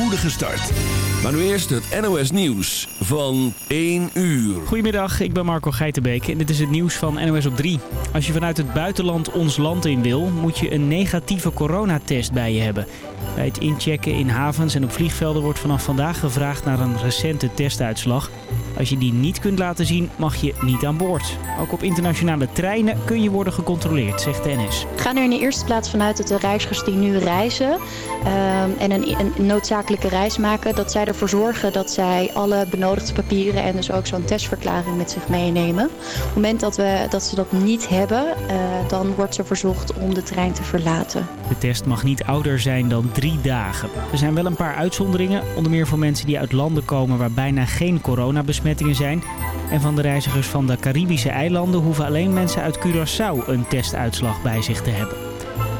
spoedige start. Maar nu eerst het NOS Nieuws van 1 uur. Goedemiddag, ik ben Marco Geitenbeek en dit is het nieuws van NOS op 3. Als je vanuit het buitenland ons land in wil, moet je een negatieve coronatest bij je hebben. Bij het inchecken in havens en op vliegvelden wordt vanaf vandaag gevraagd naar een recente testuitslag. Als je die niet kunt laten zien, mag je niet aan boord. Ook op internationale treinen kun je worden gecontroleerd, zegt de NS. Ik ga er in de eerste plaats vanuit dat de reizigers die nu reizen ehm, en een, een, reis maken, dat zij ervoor zorgen dat zij alle benodigde papieren en dus ook zo'n testverklaring met zich meenemen. Op het moment dat, we, dat ze dat niet hebben, uh, dan wordt ze verzocht om de trein te verlaten. De test mag niet ouder zijn dan drie dagen. Er zijn wel een paar uitzonderingen, onder meer voor mensen die uit landen komen waar bijna geen coronabesmettingen zijn. En van de reizigers van de Caribische eilanden hoeven alleen mensen uit Curaçao een testuitslag bij zich te hebben.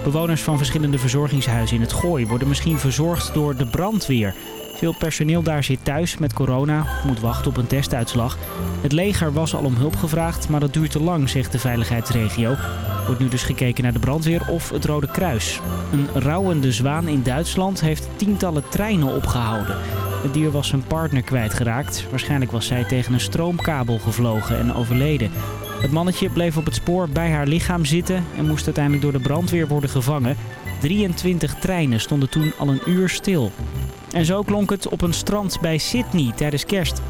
Bewoners van verschillende verzorgingshuizen in het Gooi worden misschien verzorgd door de brandweer. Veel personeel daar zit thuis met corona, moet wachten op een testuitslag. Het leger was al om hulp gevraagd, maar dat duurt te lang, zegt de veiligheidsregio. Wordt nu dus gekeken naar de brandweer of het Rode Kruis. Een rouwende zwaan in Duitsland heeft tientallen treinen opgehouden. Het dier was zijn partner kwijtgeraakt. Waarschijnlijk was zij tegen een stroomkabel gevlogen en overleden. Het mannetje bleef op het spoor bij haar lichaam zitten en moest uiteindelijk door de brandweer worden gevangen. 23 treinen stonden toen al een uur stil. En zo klonk het op een strand bij Sydney tijdens kerst.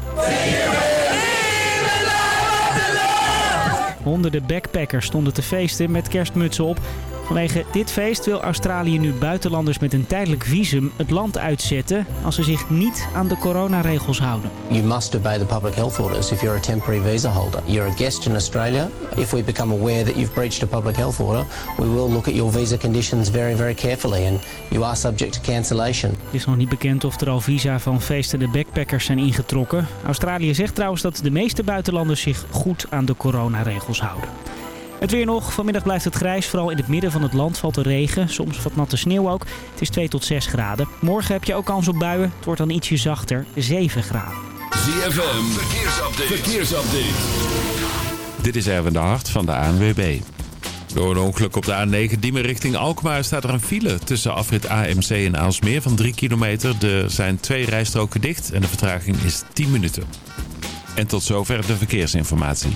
Honderden backpackers stonden te feesten met kerstmutsen op. Vanwege dit feest wil Australië nu buitenlanders met een tijdelijk visum het land uitzetten als ze zich niet aan de coronaregels houden. You must obey the public health orders if you're a temporary visa holder. You're a guest in Australia. If we become aware that you've breached a public health order, we will look at your visa conditions very very carefully and you are subject to cancellation. Het is nog niet bekend of er al visa van feestende backpackers zijn ingetrokken. Australië zegt trouwens dat de meeste buitenlanders zich goed aan de coronaregels houden. Het weer nog. Vanmiddag blijft het grijs. Vooral in het midden van het land valt er regen. Soms wat natte sneeuw ook. Het is 2 tot 6 graden. Morgen heb je ook kans op buien. Het wordt dan ietsje zachter. 7 graden. ZFM. Verkeersupdate. Verkeersupdate. Dit is Erwin de Hart van de ANWB. Door een ongeluk op de A9 Diemen richting Alkmaar staat er een file tussen afrit AMC en Aalsmeer van 3 kilometer. Er zijn twee rijstroken dicht en de vertraging is 10 minuten. En tot zover de verkeersinformatie.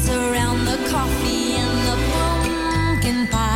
around the coffee and the pumpkin pie.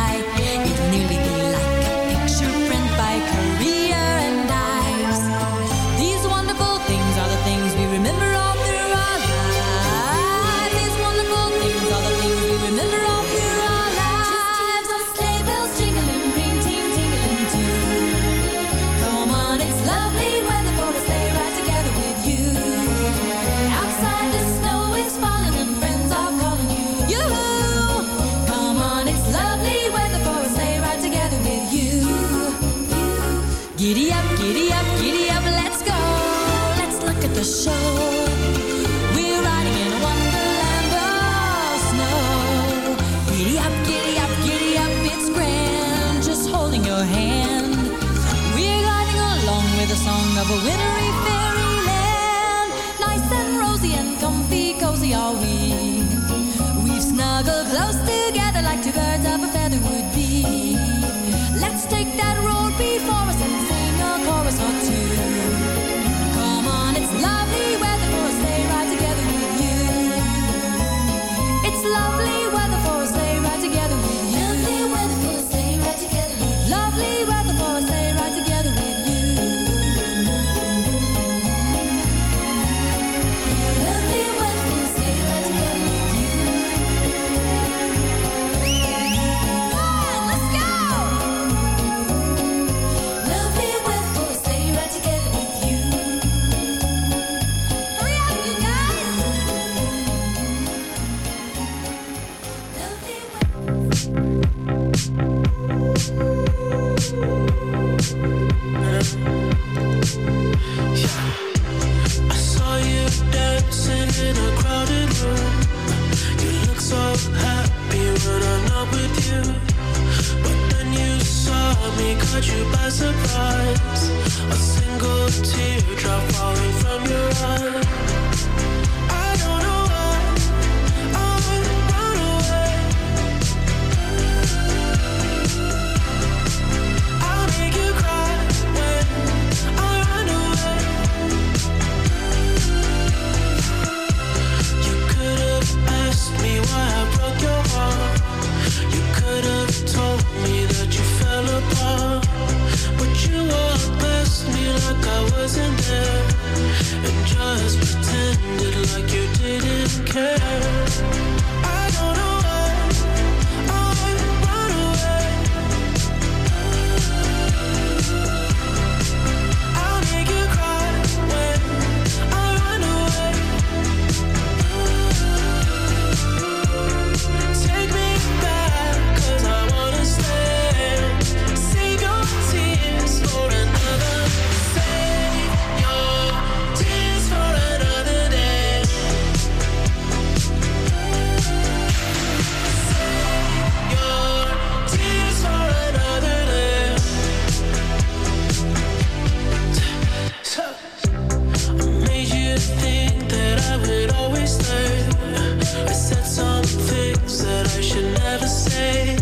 say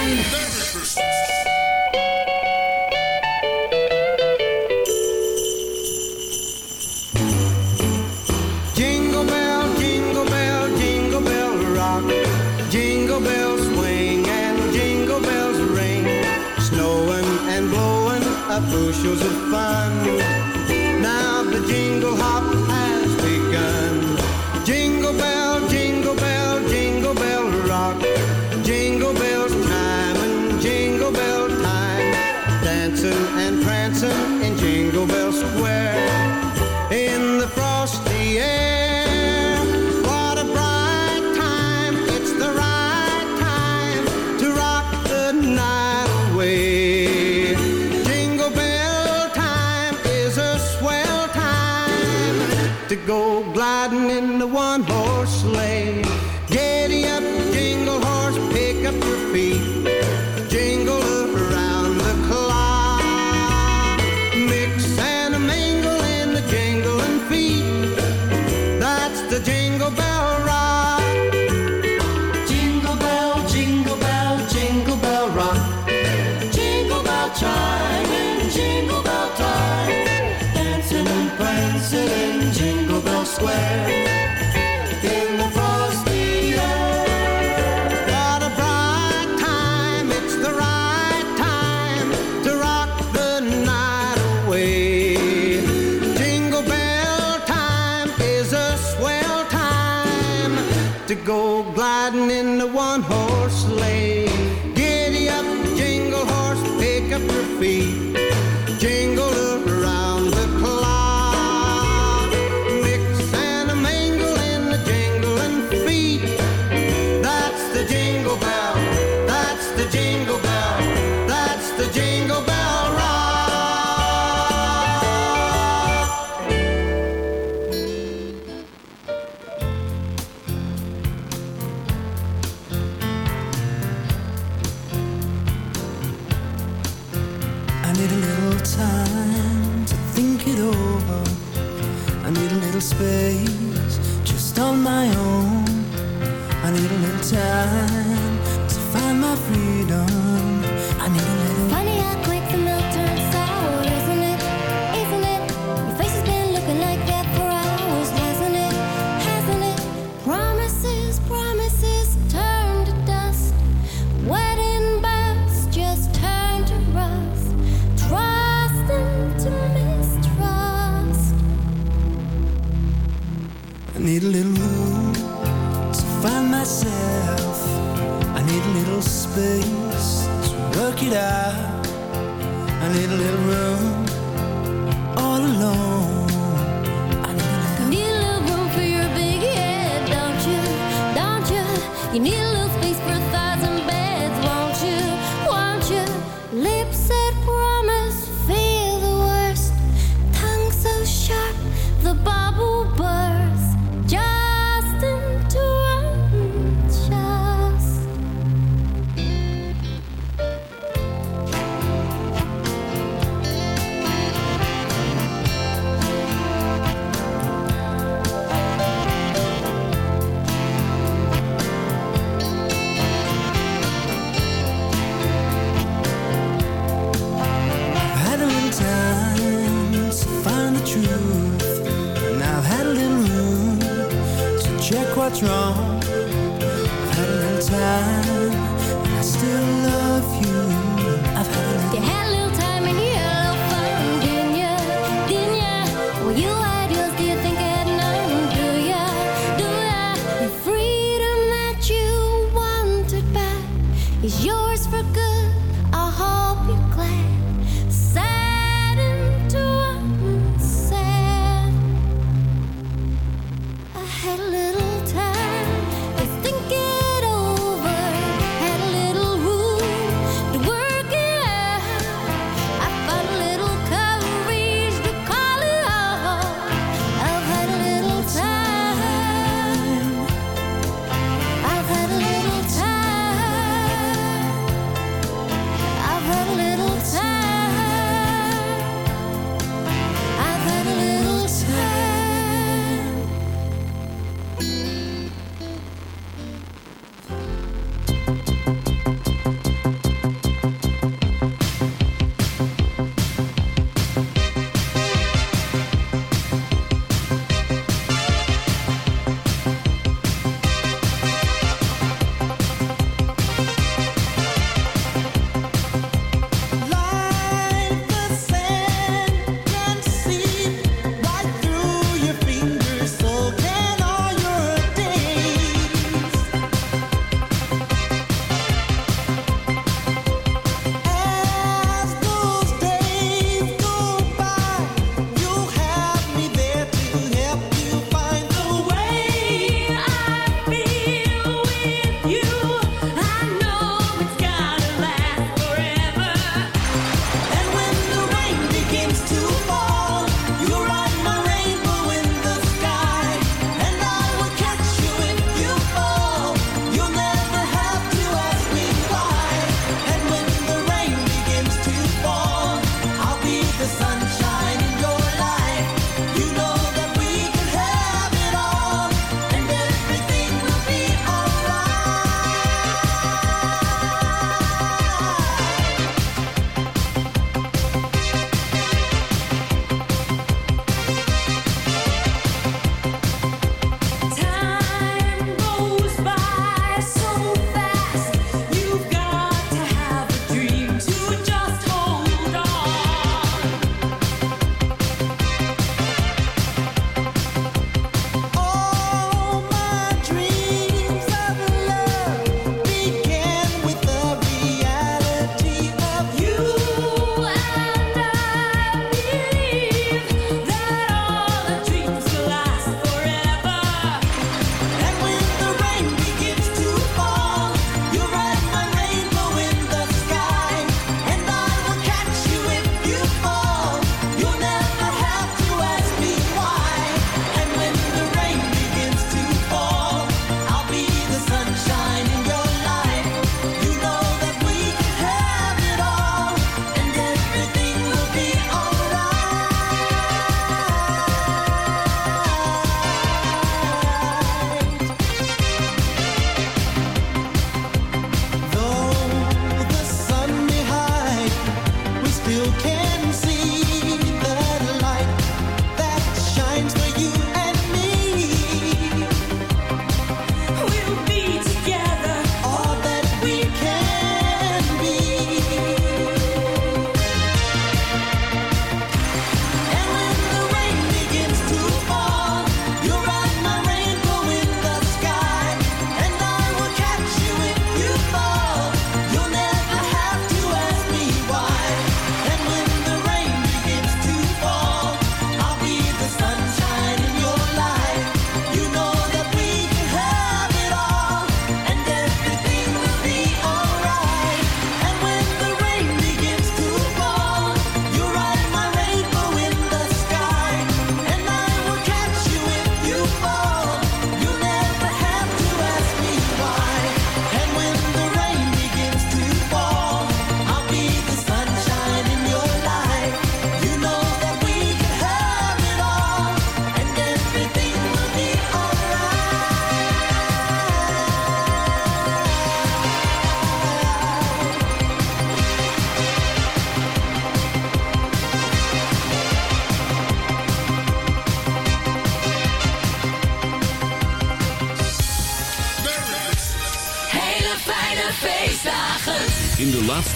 Thursday. What's wrong.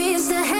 used to have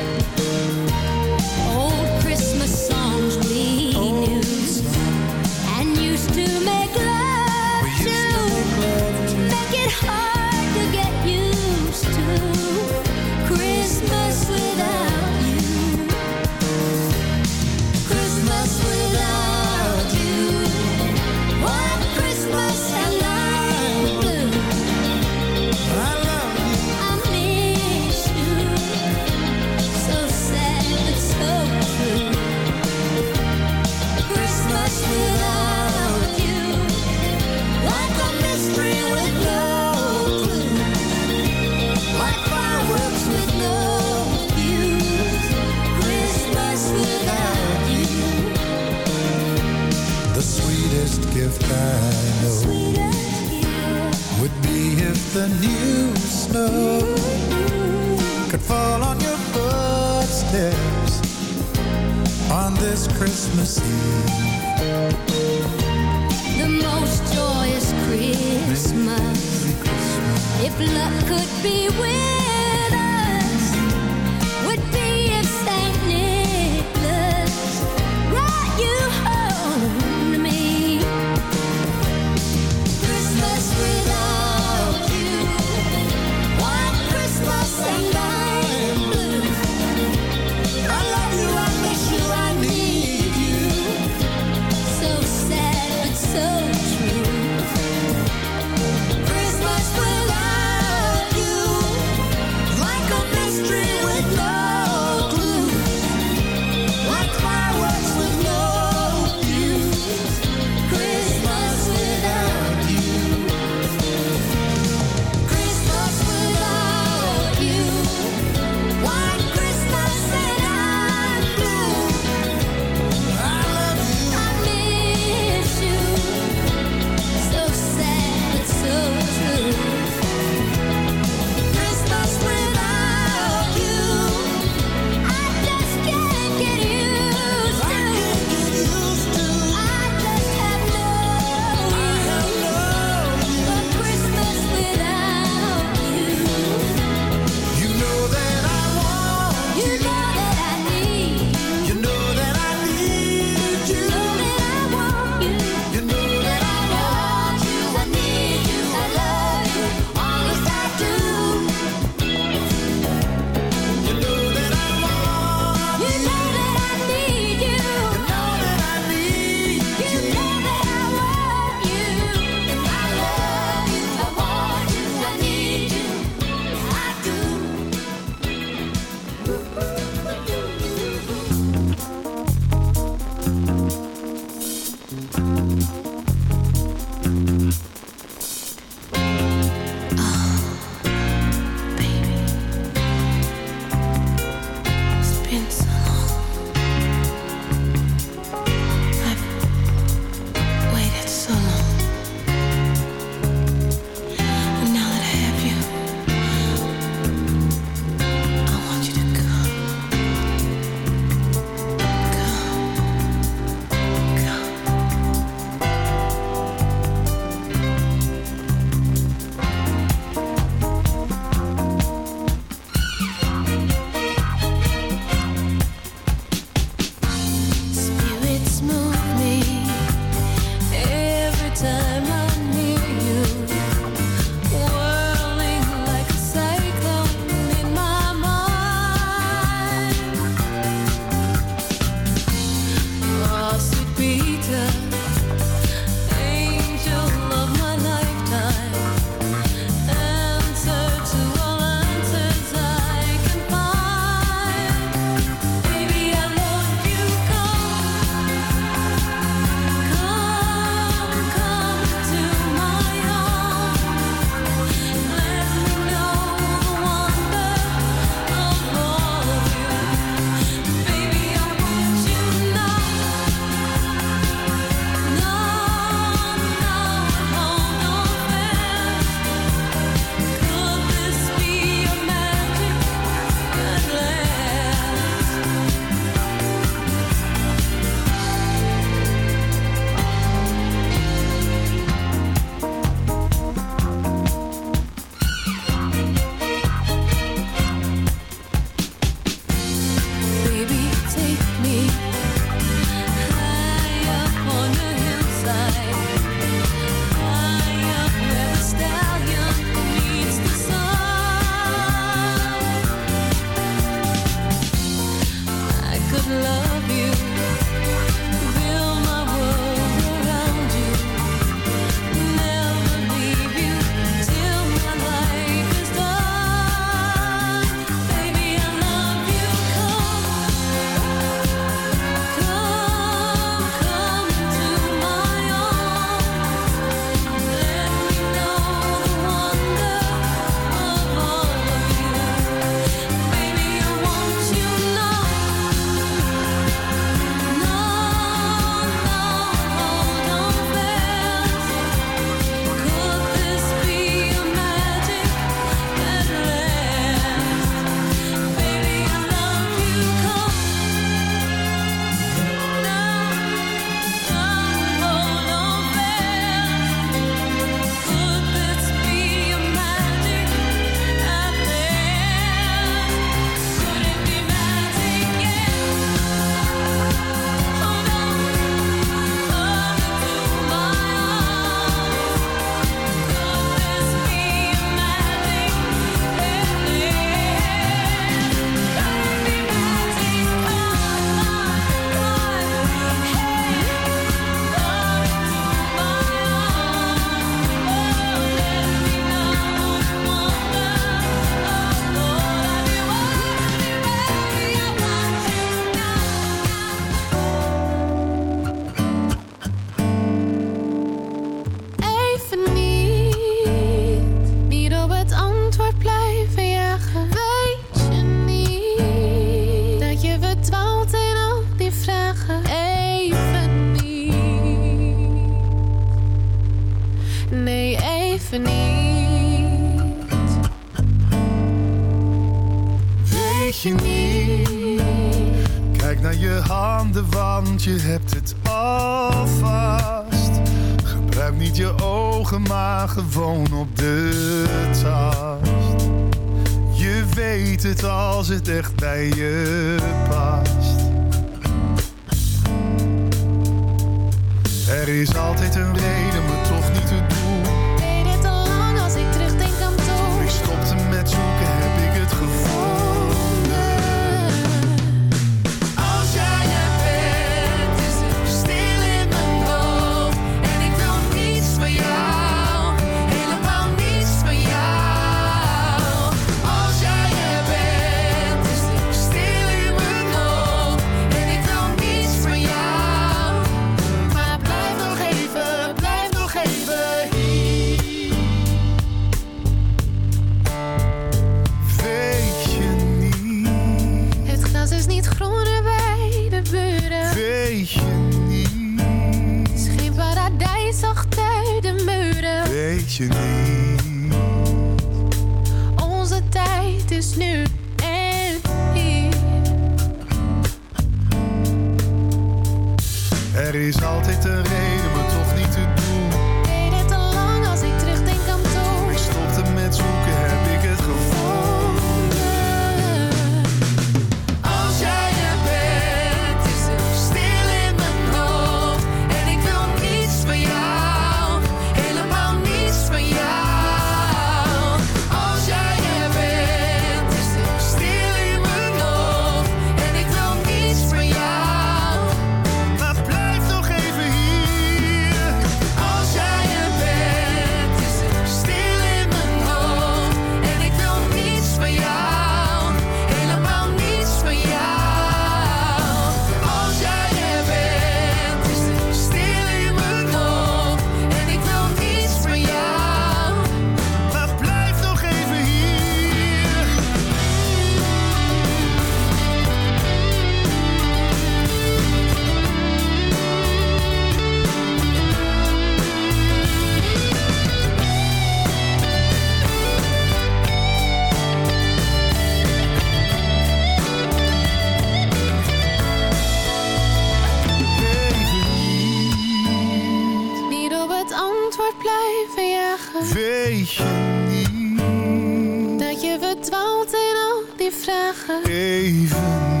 vragen. even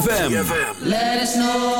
ZFM. Let us know.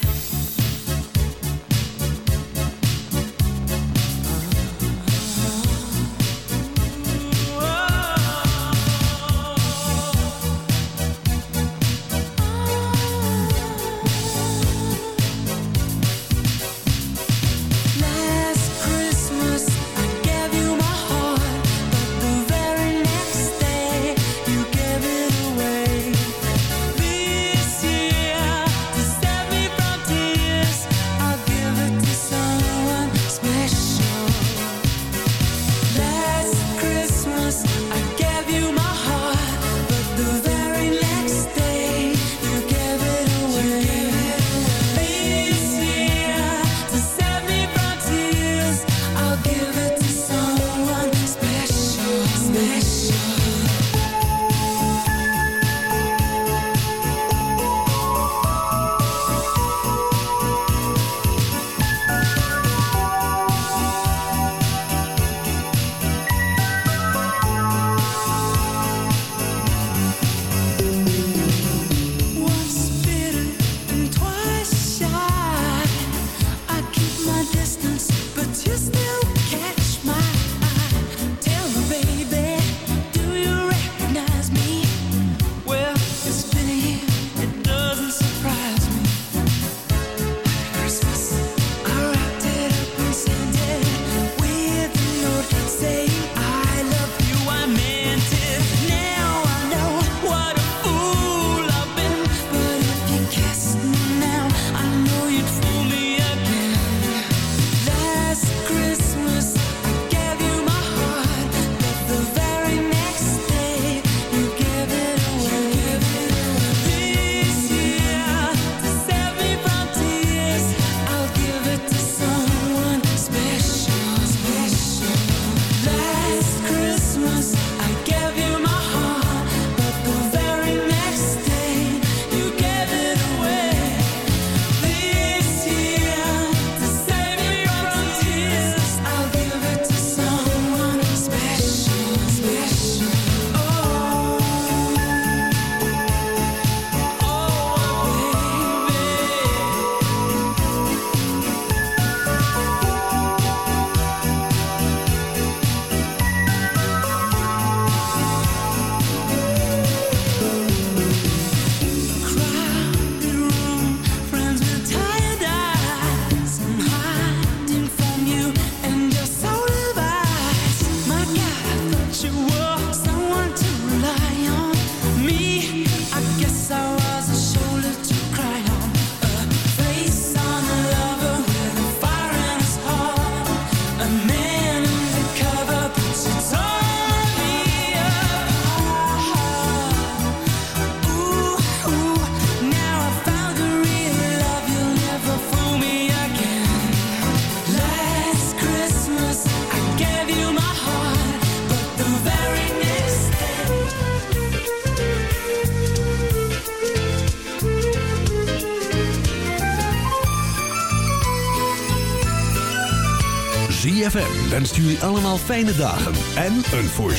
Stuur je allemaal fijne dagen en een voorspoedig.